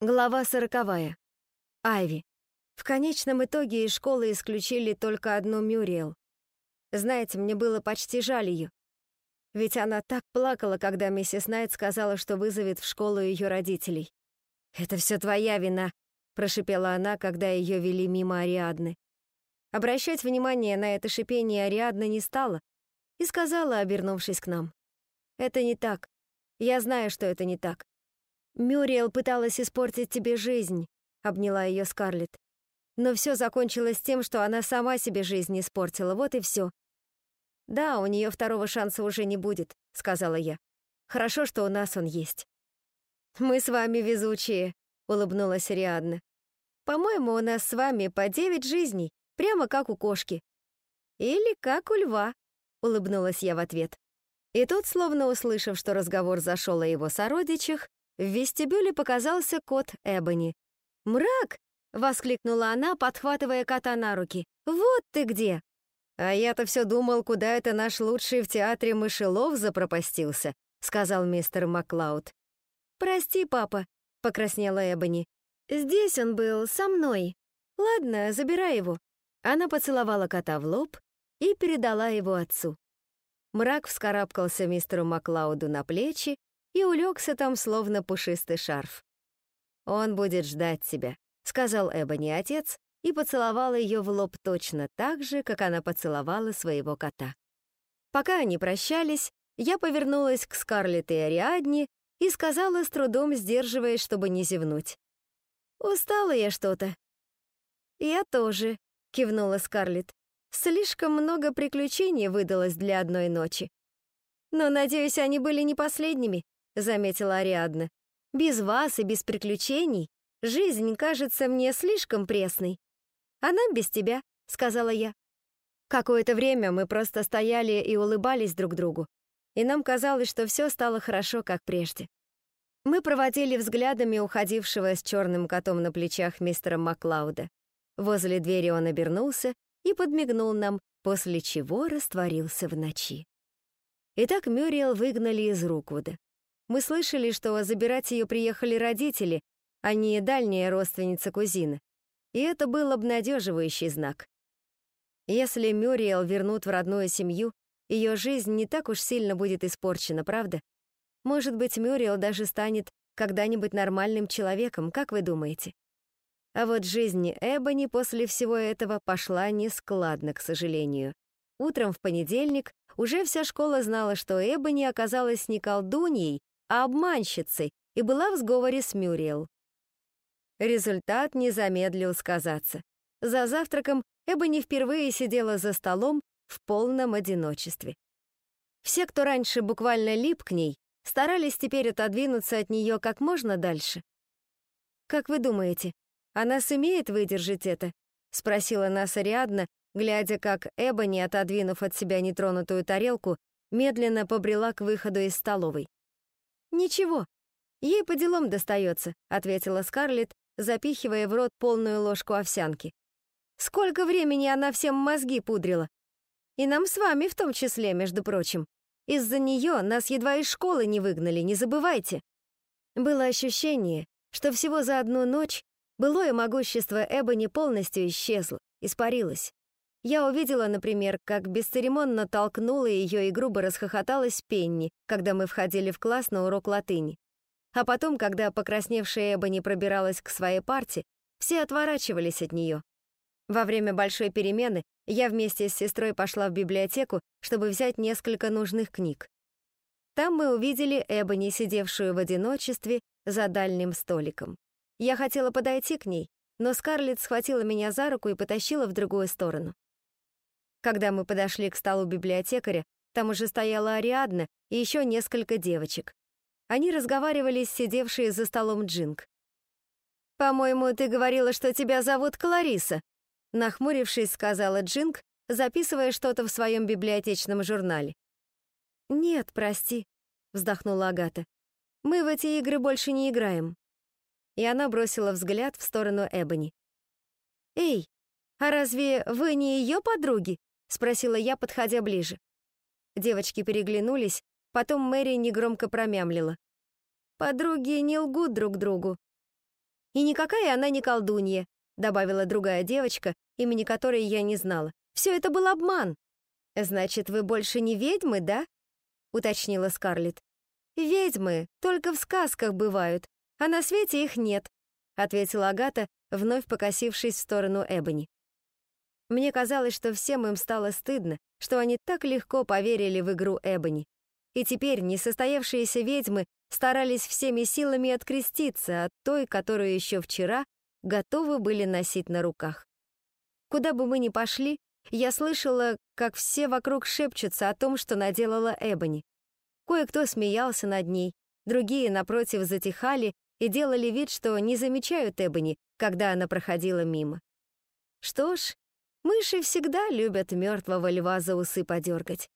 Глава сороковая. Айви. В конечном итоге из школы исключили только одну Мюриэл. Знаете, мне было почти жаль ее. Ведь она так плакала, когда миссис Найт сказала, что вызовет в школу ее родителей. «Это все твоя вина», — прошипела она, когда ее вели мимо Ариадны. Обращать внимание на это шипение Ариадна не стала и сказала, обернувшись к нам. «Это не так. Я знаю, что это не так. «Мюриэл пыталась испортить тебе жизнь», — обняла ее Скарлетт. «Но все закончилось тем, что она сама себе жизнь испортила, вот и все». «Да, у нее второго шанса уже не будет», — сказала я. «Хорошо, что у нас он есть». «Мы с вами везучие», — улыбнулась Ариадна. «По-моему, у нас с вами по девять жизней, прямо как у кошки». «Или как у льва», — улыбнулась я в ответ. И тот, словно услышав, что разговор зашел о его сородичах, в вестибюле показался кот Эбони. «Мрак!» — воскликнула она, подхватывая кота на руки. «Вот ты где!» «А я-то все думал, куда это наш лучший в театре мышелов запропастился», — сказал мистер Маклауд. «Прости, папа», — покраснела Эбони. «Здесь он был, со мной. Ладно, забирай его». Она поцеловала кота в лоб и передала его отцу. Мрак вскарабкался мистеру Маклауду на плечи и улегся там, словно пушистый шарф. «Он будет ждать тебя», — сказал Эбони отец и поцеловал ее в лоб точно так же, как она поцеловала своего кота. Пока они прощались, я повернулась к Скарлетт и Ариадне и сказала, с трудом сдерживаясь, чтобы не зевнуть. «Устала я что-то». «Я тоже», — кивнула Скарлетт. «Слишком много приключений выдалось для одной ночи. Но, надеюсь, они были не последними заметила Ариадна. «Без вас и без приключений жизнь кажется мне слишком пресной. А нам без тебя», — сказала я. Какое-то время мы просто стояли и улыбались друг другу, и нам казалось, что все стало хорошо, как прежде. Мы проводили взглядами уходившего с черным котом на плечах мистера Маклауда. Возле двери он обернулся и подмигнул нам, после чего растворился в ночи. Итак, Мюриел выгнали из Руквуда. Мы слышали, что забирать ее приехали родители, а не дальняя родственница кузины. И это был обнадеживающий знак. Если Мюриэл вернут в родную семью, ее жизнь не так уж сильно будет испорчена, правда? Может быть, Мюриэл даже станет когда-нибудь нормальным человеком, как вы думаете? А вот жизнь Эбони после всего этого пошла нескладно, к сожалению. Утром в понедельник уже вся школа знала, что Эбони оказалась не колдуньей, а обманщицей и была в сговоре с Мюриел. Результат не замедлил сказаться. За завтраком Эбони впервые сидела за столом в полном одиночестве. Все, кто раньше буквально лип к ней, старались теперь отодвинуться от нее как можно дальше. «Как вы думаете, она сумеет выдержать это?» — спросила нас Ариадна, глядя, как Эбони, отодвинув от себя нетронутую тарелку, медленно побрела к выходу из столовой. «Ничего, ей по делам достается», — ответила Скарлетт, запихивая в рот полную ложку овсянки. «Сколько времени она всем мозги пудрила! И нам с вами в том числе, между прочим. Из-за нее нас едва из школы не выгнали, не забывайте». Было ощущение, что всего за одну ночь былое могущество Эбони полностью исчезло, испарилось. Я увидела, например, как бесцеремонно толкнула ее и грубо расхохоталась Пенни, когда мы входили в класс на урок латыни. А потом, когда покрасневшая Эбони пробиралась к своей парте, все отворачивались от нее. Во время большой перемены я вместе с сестрой пошла в библиотеку, чтобы взять несколько нужных книг. Там мы увидели Эбони, сидевшую в одиночестве за дальним столиком. Я хотела подойти к ней, но Скарлетт схватила меня за руку и потащила в другую сторону. Когда мы подошли к столу библиотекаря, там уже стояла Ариадна и еще несколько девочек. Они разговаривали с сидевшей за столом Джинг. «По-моему, ты говорила, что тебя зовут Клариса», нахмурившись, сказала Джинг, записывая что-то в своем библиотечном журнале. «Нет, прости», — вздохнула Агата. «Мы в эти игры больше не играем». И она бросила взгляд в сторону Эбони. «Эй, а разве вы не ее подруги?» — спросила я, подходя ближе. Девочки переглянулись, потом Мэри негромко промямлила. «Подруги не лгут друг другу». И никакая она не колдунья, добавила другая девочка, имени которой я не знала. Все это был обман. Значит, вы больше не ведьмы, да? уточнила Скарлетт. Ведьмы только в сказках бывают, а на свете их нет, ответила Агата, вновь покосившись в сторону Эбони. Мне казалось, что всем им стало стыдно, что они так легко поверили в игру Эбони. И теперь несостоявшиеся ведьмы старались всеми силами откреститься от той, которую еще вчера готовы были носить на руках. Куда бы мы ни пошли, я слышала, как все вокруг шепчутся о том, что наделала Эбони. Кое-кто смеялся над ней, другие, напротив, затихали и делали вид, что не замечают Эбони, когда она проходила мимо. Что ж, мыши всегда любят мертвого льва за усы подергать.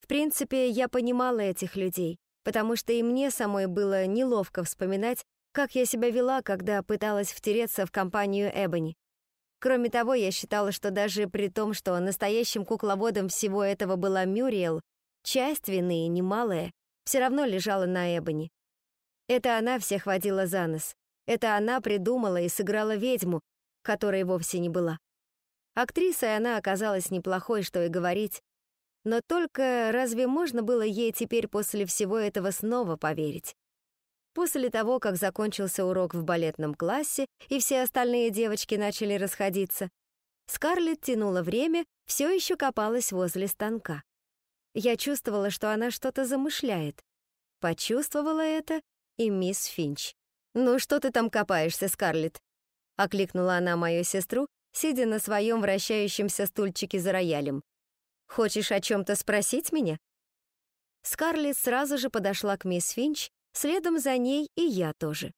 В принципе, я понимала этих людей, потому что и мне самой было неловко вспоминать, как я себя вела, когда пыталась втереться в компанию Эбони. Кроме того, я считала, что даже при том, что настоящим кукловодом всего этого была Мюриел, часть вины, немалая, все равно лежала на Эбони. Это она всех водила за нос. Это она придумала и сыграла ведьму, которой вовсе не была. Актрисой она оказалась неплохой, что и говорить. Но только разве можно было ей теперь после всего этого снова поверить? После того, как закончился урок в балетном классе и все остальные девочки начали расходиться, Скарлетт тянула время, все еще копалась возле станка. Я чувствовала, что она что-то замышляет. Почувствовала это и мисс Финч. «Ну что ты там копаешься, Скарлетт?» — окликнула она мою сестру, сидя на своем вращающемся стульчике за роялем. «Хочешь о чем-то спросить меня?» Скарлетт сразу же подошла к мисс Финч, следом за ней и я тоже.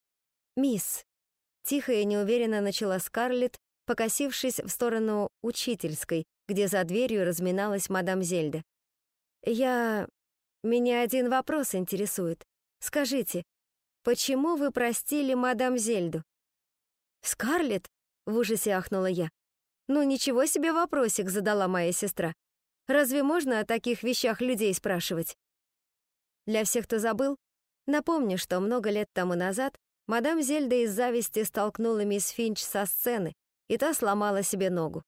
«Мисс», — тихо и неуверенно начала Скарлетт, покосившись в сторону учительской, где за дверью разминалась мадам Зельда. «Я... Меня один вопрос интересует. Скажите, Почему вы простили мадам Зельду?» «Скарлетт?» — в ужасе ахнула я. «Ну ничего себе вопросик», — задала моя сестра. «Разве можно о таких вещах людей спрашивать?» Для всех, кто забыл, напомню, что много лет тому назад мадам Зельда из зависти столкнула мисс Финч со сцены, и та сломала себе ногу.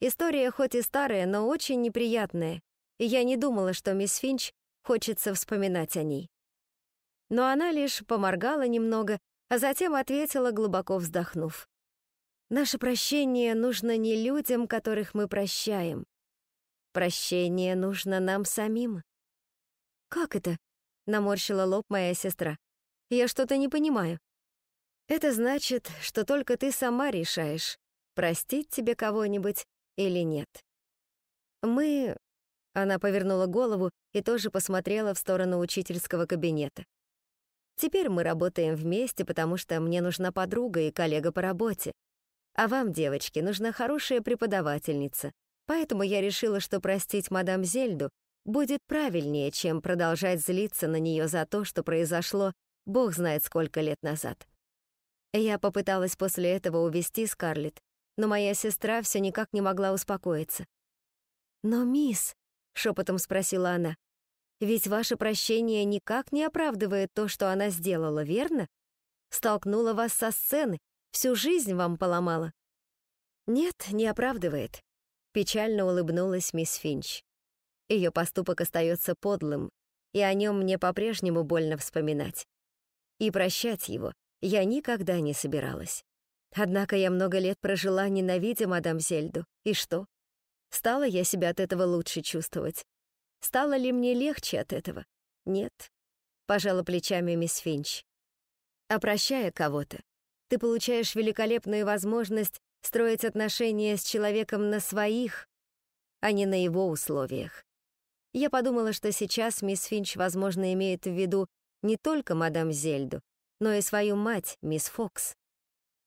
История хоть и старая, но очень неприятная, и я не думала, что мисс Финч хочется вспоминать о ней. Но она лишь поморгала немного, а затем ответила, глубоко вздохнув. «Наше прощение нужно не людям, которых мы прощаем. Прощение нужно нам самим». «Как это?» — наморщила лоб моя сестра. «Я что-то не понимаю». «Это значит, что только ты сама решаешь, простить тебе кого-нибудь или нет». «Мы...» — она повернула голову и тоже посмотрела в сторону учительского кабинета. Теперь мы работаем вместе, потому что мне нужна подруга и коллега по работе. А вам, девочки, нужна хорошая преподавательница. Поэтому я решила, что простить мадам Зельду будет правильнее, чем продолжать злиться на нее за то, что произошло бог знает сколько лет назад. Я попыталась после этого увести Скарлетт, но моя сестра все никак не могла успокоиться. «Но, мисс», — шепотом спросила она, ведь ваше прощение никак не оправдывает то, что она сделала, верно? Столкнула вас со сцены, всю жизнь вам поломала. Нет, не оправдывает. Печально улыбнулась мисс Финч. Ее поступок остается подлым, и о нем мне по-прежнему больно вспоминать. И прощать его я никогда не собиралась. Однако я много лет прожила, ненавидя мадам Зельду. И что? Стала я себя от этого лучше чувствовать. Стало ли мне легче от этого? Нет. Пожала плечами мисс Финч. Опрощая кого-то, ты получаешь великолепную возможность строить отношения с человеком на своих, а не на его условиях. Я подумала, что сейчас мисс Финч, возможно, имеет в виду не только мадам Зельду, но и свою мать, мисс Фокс.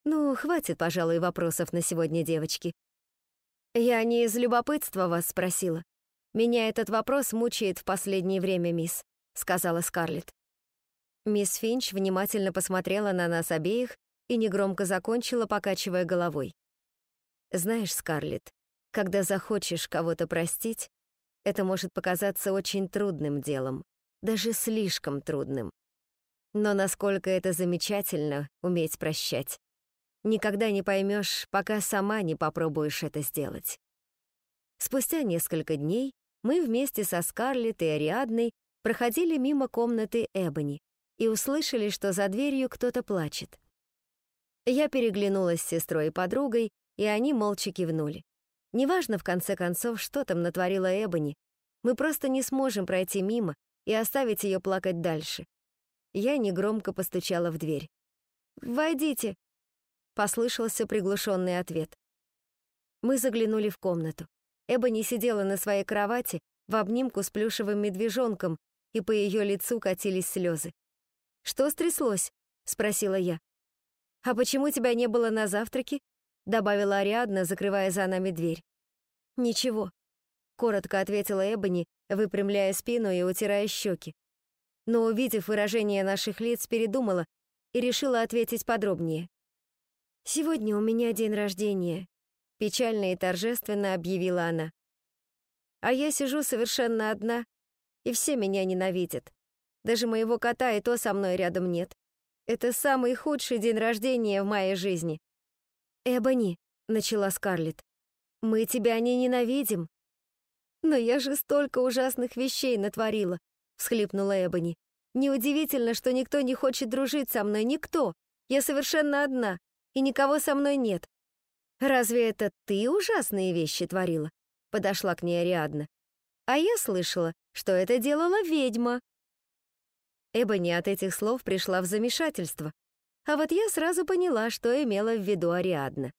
Ну, хватит, пожалуй, вопросов на сегодня, девочки. Я не из любопытства вас спросила. «Меня этот вопрос мучает в последнее время, мисс», — сказала Скарлетт. Мисс Финч внимательно посмотрела на нас обеих и негромко закончила, покачивая головой. «Знаешь, Скарлетт, когда захочешь кого-то простить, это может показаться очень трудным делом, даже слишком трудным. Но насколько это замечательно — уметь прощать. Никогда не поймешь, пока сама не попробуешь это сделать. Спустя несколько дней мы вместе со Скарлетт и Ариадной проходили мимо комнаты Эбони и услышали, что за дверью кто-то плачет. Я переглянулась с сестрой и подругой, и они молча кивнули. Неважно, в конце концов, что там натворила Эбони, мы просто не сможем пройти мимо и оставить ее плакать дальше. Я негромко постучала в дверь. «Войдите!» — послышался приглушенный ответ. Мы заглянули в комнату. Эбони сидела на своей кровати в обнимку с плюшевым медвежонком, и по ее лицу катились слезы. «Что стряслось?» — спросила я. «А почему тебя не было на завтраке?» — добавила Ариадна, закрывая за нами дверь. «Ничего», — коротко ответила Эбони, выпрямляя спину и утирая щеки. Но, увидев выражение наших лиц, передумала и решила ответить подробнее. «Сегодня у меня день рождения», — печально и торжественно объявила она. «А я сижу совершенно одна, и все меня ненавидят. Даже моего кота и то со мной рядом нет. Это самый худший день рождения в моей жизни. «Эбони», — начала Скарлетт, — «мы тебя не ненавидим». «Но я же столько ужасных вещей натворила», — всхлипнула Эбони. «Неудивительно, что никто не хочет дружить со мной, никто. Я совершенно одна, и никого со мной нет». «Разве это ты ужасные вещи творила?» — подошла к ней Ариадна. «А я слышала, что это делала ведьма». Эбони от этих слов пришла в замешательство. А вот я сразу поняла, что имела в виду Ариадна.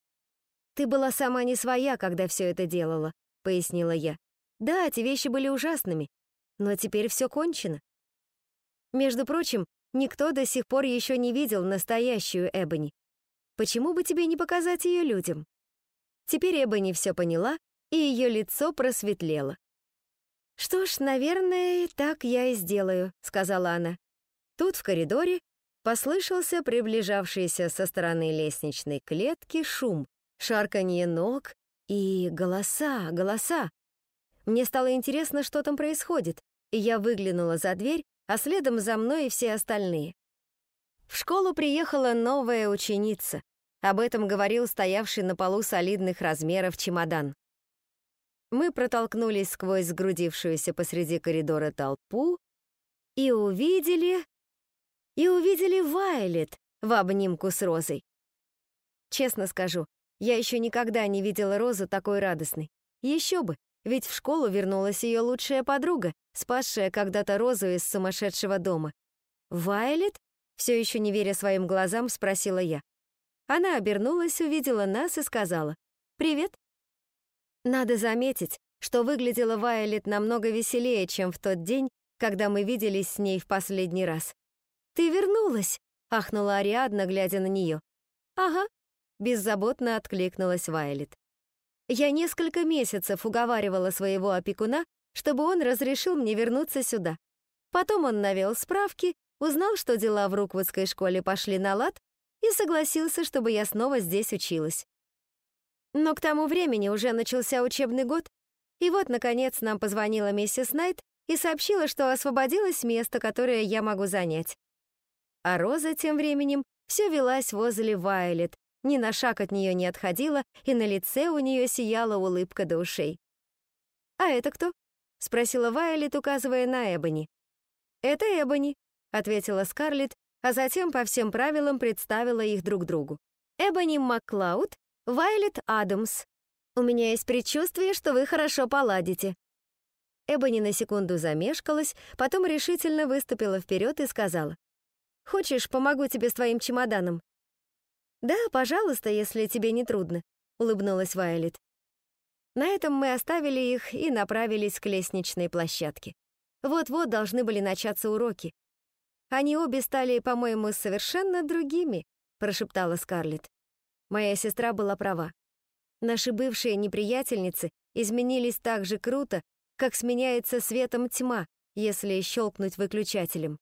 «Ты была сама не своя, когда все это делала», — пояснила я. «Да, эти вещи были ужасными, но теперь все кончено». Между прочим, никто до сих пор еще не видел настоящую Эбони. Почему бы тебе не показать ее людям? Теперь Эбони все поняла, и ее лицо просветлело. «Что ж, наверное, так я и сделаю», — сказала она. Тут в коридоре послышался приближавшийся со стороны лестничной клетки шум, шарканье ног и голоса, голоса. Мне стало интересно, что там происходит, и я выглянула за дверь, а следом за мной и все остальные. В школу приехала новая ученица. Об этом говорил стоявший на полу солидных размеров чемодан. Мы протолкнулись сквозь сгрудившуюся посреди коридора толпу и увидели и увидели Вайлет в обнимку с Розой. Честно скажу, я еще никогда не видела Розу такой радостной. Еще бы, ведь в школу вернулась ее лучшая подруга, спасшая когда-то Розу из сумасшедшего дома. «Вайлет?» — все еще не веря своим глазам, спросила я. Она обернулась, увидела нас и сказала «Привет». Надо заметить, что выглядела Вайлет намного веселее, чем в тот день, когда мы виделись с ней в последний раз. «Ты вернулась!» — ахнула Ариадна, глядя на нее. «Ага», — беззаботно откликнулась Вайлет. «Я несколько месяцев уговаривала своего опекуна, чтобы он разрешил мне вернуться сюда. Потом он навел справки, узнал, что дела в Руквудской школе пошли на лад, и согласился, чтобы я снова здесь училась. Но к тому времени уже начался учебный год, и вот, наконец, нам позвонила миссис Найт и сообщила, что освободилось место, которое я могу занять. А Роза тем временем все велась возле Вайлет, ни на шаг от нее не отходила, и на лице у нее сияла улыбка до ушей. «А это кто?» — спросила Вайлет, указывая на Эбони. «Это Эбони», — ответила Скарлетт, а затем по всем правилам представила их друг другу. «Эбони Маклауд, Вайлет Адамс. У меня есть предчувствие, что вы хорошо поладите». Эбони на секунду замешкалась, потом решительно выступила вперед и сказала. Хочешь, помогу тебе с твоим чемоданом?» «Да, пожалуйста, если тебе не трудно», — улыбнулась Вайолет. На этом мы оставили их и направились к лестничной площадке. Вот-вот должны были начаться уроки. Они обе стали, по-моему, совершенно другими, прошептала Скарлетт. Моя сестра была права. Наши бывшие неприятельницы изменились так же круто, как сменяется светом тьма, если щелкнуть выключателем.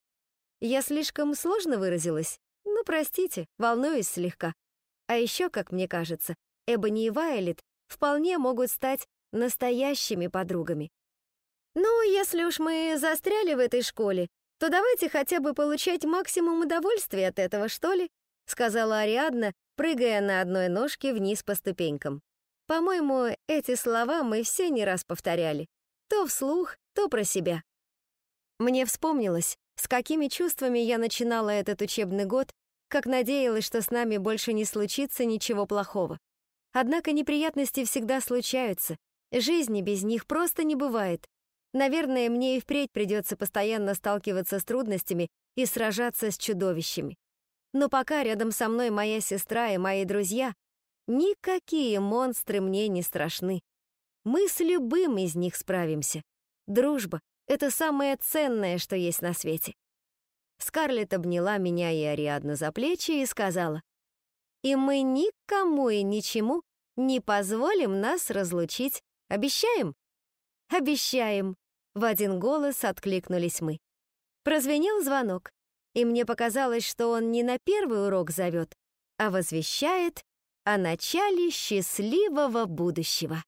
Я слишком сложно выразилась? Ну, простите, волнуюсь слегка. А еще, как мне кажется, Эбони и Вайлет вполне могут стать настоящими подругами. Ну, если уж мы застряли в этой школе, то давайте хотя бы получать максимум удовольствия от этого, что ли?» — сказала Ариадна, прыгая на одной ножке вниз по ступенькам. По-моему, эти слова мы все не раз повторяли. То вслух, то про себя. Мне вспомнилось, с какими чувствами я начинала этот учебный год, как надеялась, что с нами больше не случится ничего плохого. Однако неприятности всегда случаются, жизни без них просто не бывает. Наверное, мне и впредь придется постоянно сталкиваться с трудностями и сражаться с чудовищами. Но пока рядом со мной моя сестра и мои друзья, никакие монстры мне не страшны. Мы с любым из них справимся. Дружба — это самое ценное, что есть на свете. Скарлетт обняла меня и Ариадну за плечи и сказала, «И мы никому и ничему не позволим нас разлучить. Обещаем?» «Обещаем!» — в один голос откликнулись мы. Прозвенел звонок, и мне показалось, что он не на первый урок зовет, а возвещает о начале счастливого будущего.